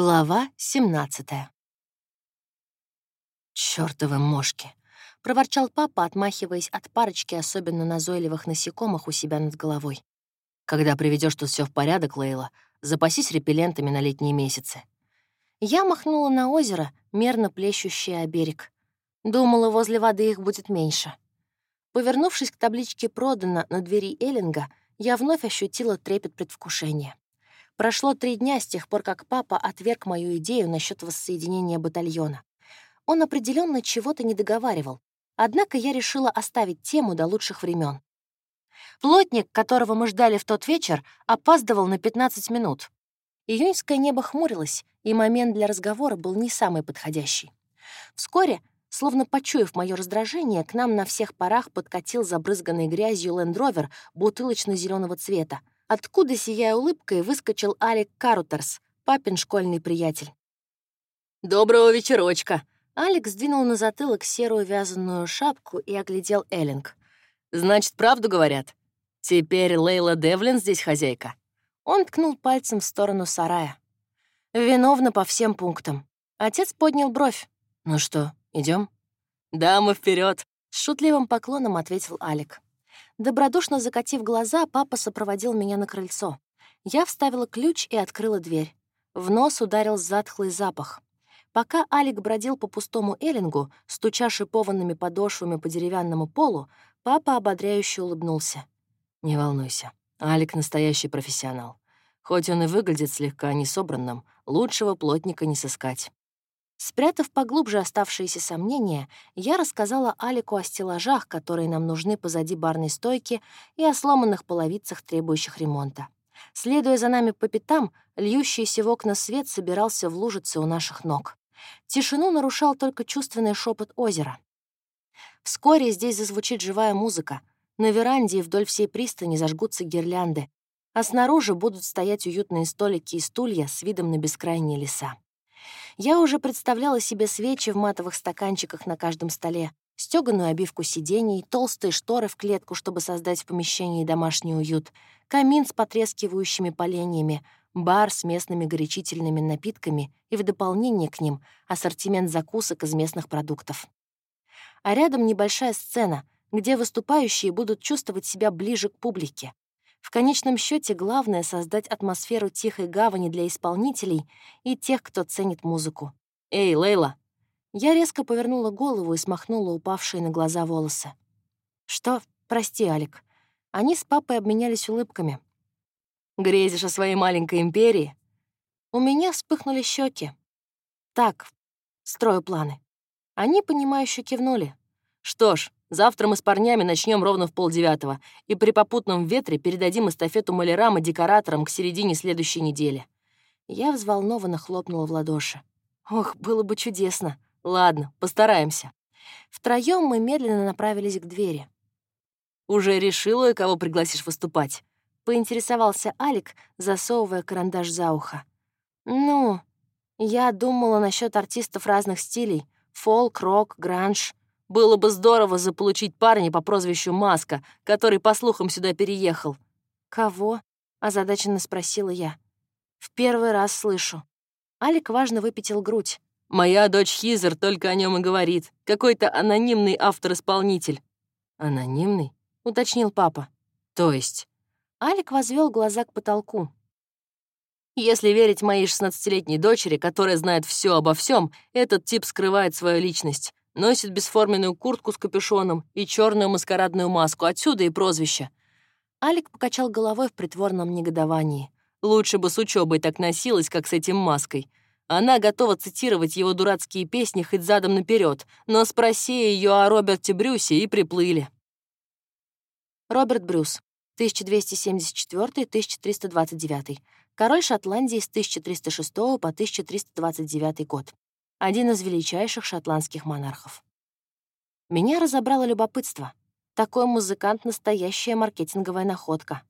Глава 17 «Чёртовы мошки!» — проворчал папа, отмахиваясь от парочки особенно назойливых насекомых у себя над головой. «Когда приведешь тут все в порядок, Лейла, запасись репеллентами на летние месяцы». Я махнула на озеро, мерно плещущее о берег. Думала, возле воды их будет меньше. Повернувшись к табличке «Продано» на двери Эллинга, я вновь ощутила трепет предвкушения. Прошло три дня с тех пор, как папа отверг мою идею насчет воссоединения батальона. Он определенно чего-то не договаривал, однако я решила оставить тему до лучших времен. Плотник, которого мы ждали в тот вечер, опаздывал на 15 минут. Июньское небо хмурилось, и момент для разговора был не самый подходящий. Вскоре, словно почуяв мое раздражение, к нам на всех парах подкатил забрызганный грязью лендровер бутылочно зеленого цвета, откуда, сияя улыбкой, выскочил Алик Карутерс, папин школьный приятель. «Доброго вечерочка!» Алекс сдвинул на затылок серую вязаную шапку и оглядел Эллинг. «Значит, правду говорят? Теперь Лейла Девлин здесь хозяйка?» Он ткнул пальцем в сторону сарая. «Виновна по всем пунктам». Отец поднял бровь. «Ну что, идем? «Да, мы вперед. с шутливым поклоном ответил Алик. Добродушно закатив глаза, папа сопроводил меня на крыльцо. Я вставила ключ и открыла дверь. В нос ударил затхлый запах. Пока Алик бродил по пустому эллингу, стуча шипованными подошвами по деревянному полу, папа ободряюще улыбнулся. «Не волнуйся, Алик — настоящий профессионал. Хоть он и выглядит слегка несобранным, лучшего плотника не сыскать. Спрятав поглубже оставшиеся сомнения, я рассказала Алику о стеллажах, которые нам нужны позади барной стойки, и о сломанных половицах, требующих ремонта. Следуя за нами по пятам, льющийся в окна свет собирался в лужице у наших ног. Тишину нарушал только чувственный шепот озера. Вскоре здесь зазвучит живая музыка. На веранде и вдоль всей пристани зажгутся гирлянды, а снаружи будут стоять уютные столики и стулья с видом на бескрайние леса. Я уже представляла себе свечи в матовых стаканчиках на каждом столе, стёганую обивку сидений, толстые шторы в клетку, чтобы создать в помещении домашний уют, камин с потрескивающими поленьями, бар с местными горячительными напитками и в дополнение к ним ассортимент закусок из местных продуктов. А рядом небольшая сцена, где выступающие будут чувствовать себя ближе к публике, в конечном счете главное — создать атмосферу тихой гавани для исполнителей и тех, кто ценит музыку. «Эй, Лейла!» Я резко повернула голову и смахнула упавшие на глаза волосы. «Что? Прости, Алик». Они с папой обменялись улыбками. «Грезишь о своей маленькой империи?» У меня вспыхнули щеки. «Так, строю планы». Они, понимающе кивнули. «Что ж, Завтра мы с парнями начнем ровно в полдевятого и при попутном ветре передадим эстафету малярам и декораторам к середине следующей недели». Я взволнованно хлопнула в ладоши. «Ох, было бы чудесно. Ладно, постараемся». Втроем мы медленно направились к двери. «Уже решила, кого пригласишь выступать?» — поинтересовался Алик, засовывая карандаш за ухо. «Ну, я думала насчет артистов разных стилей. Фолк, рок, гранж. Было бы здорово заполучить парня по прозвищу Маска, который, по слухам, сюда переехал». «Кого?» — озадаченно спросила я. «В первый раз слышу». Алик важно выпятил грудь. «Моя дочь Хизер только о нем и говорит. Какой-то анонимный автор-исполнитель». «Анонимный?» — уточнил папа. «То есть?» Алик возвел глаза к потолку. Если верить моей шестнадцатилетней дочери, которая знает все обо всем, этот тип скрывает свою личность. Носит бесформенную куртку с капюшоном и черную маскарадную маску. Отсюда и прозвище. Алик покачал головой в притворном негодовании. Лучше бы с учебой так носилась, как с этим маской. Она готова цитировать его дурацкие песни хоть задом наперед, но спроси ее о Роберте Брюсе и приплыли. Роберт Брюс, 1274-1329. Король Шотландии с 1306 по 1329 год один из величайших шотландских монархов. Меня разобрало любопытство. Такой музыкант — настоящая маркетинговая находка.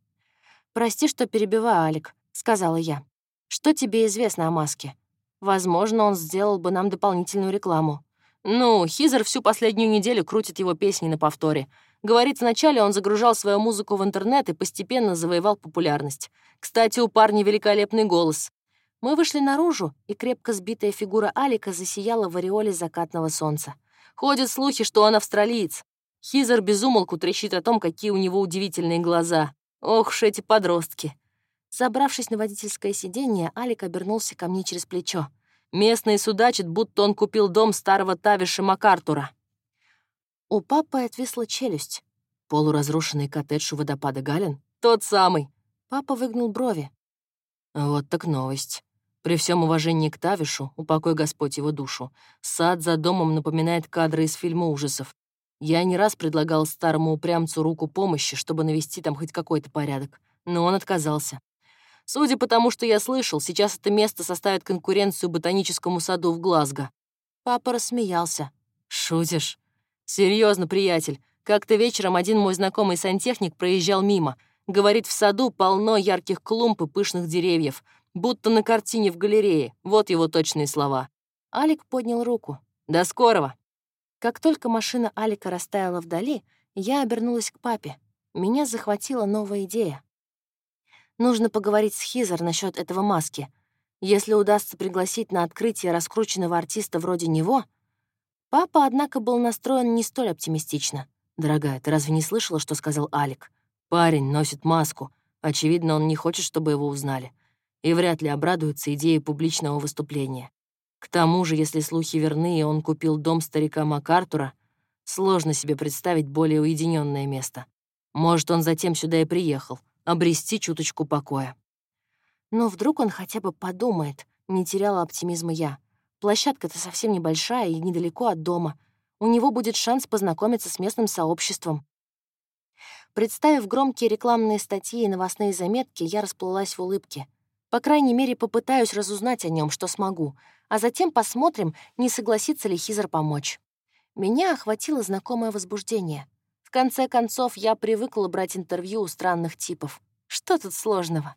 «Прости, что перебиваю, Алик», — сказала я. «Что тебе известно о Маске? Возможно, он сделал бы нам дополнительную рекламу». «Ну, Хизер всю последнюю неделю крутит его песни на повторе. Говорит, вначале он загружал свою музыку в интернет и постепенно завоевал популярность. Кстати, у парня великолепный голос. Мы вышли наружу, и крепко сбитая фигура Алика засияла в ореоле закатного солнца. Ходят слухи, что он австралиец. Хизер безумолку трещит о том, какие у него удивительные глаза. Ох уж эти подростки. Забравшись на водительское сиденье, Алик обернулся ко мне через плечо. Местные судачат, будто он купил дом старого Тавиша МакАртура. У папы отвисла челюсть. Полуразрушенный коттедж у водопада Гален? Тот самый. Папа выгнул брови. Вот так новость. При всем уважении к Тавишу, упокой Господь его душу, сад за домом напоминает кадры из фильма ужасов. Я не раз предлагал старому упрямцу руку помощи, чтобы навести там хоть какой-то порядок, но он отказался. Судя по тому, что я слышал, сейчас это место составит конкуренцию ботаническому саду в Глазго. Папа рассмеялся. Шутишь? Серьезно, приятель. Как-то вечером один мой знакомый сантехник проезжал мимо. Говорит, в саду полно ярких клумб и пышных деревьев, будто на картине в галерее. Вот его точные слова. Алик поднял руку. «До скорого!» Как только машина Алика растаяла вдали, я обернулась к папе. Меня захватила новая идея. Нужно поговорить с Хизер насчет этого маски. Если удастся пригласить на открытие раскрученного артиста вроде него... Папа, однако, был настроен не столь оптимистично. «Дорогая, ты разве не слышала, что сказал Алик? Парень носит маску. Очевидно, он не хочет, чтобы его узнали. И вряд ли обрадуется идее публичного выступления. К тому же, если слухи верны, и он купил дом старика МакАртура, сложно себе представить более уединенное место. Может, он затем сюда и приехал, обрести чуточку покоя. Но вдруг он хотя бы подумает, не теряла оптимизма я. Площадка-то совсем небольшая и недалеко от дома. У него будет шанс познакомиться с местным сообществом. Представив громкие рекламные статьи и новостные заметки, я расплылась в улыбке. По крайней мере, попытаюсь разузнать о нем, что смогу, а затем посмотрим, не согласится ли Хизер помочь. Меня охватило знакомое возбуждение — в конце концов, я привыкла брать интервью у странных типов. Что тут сложного?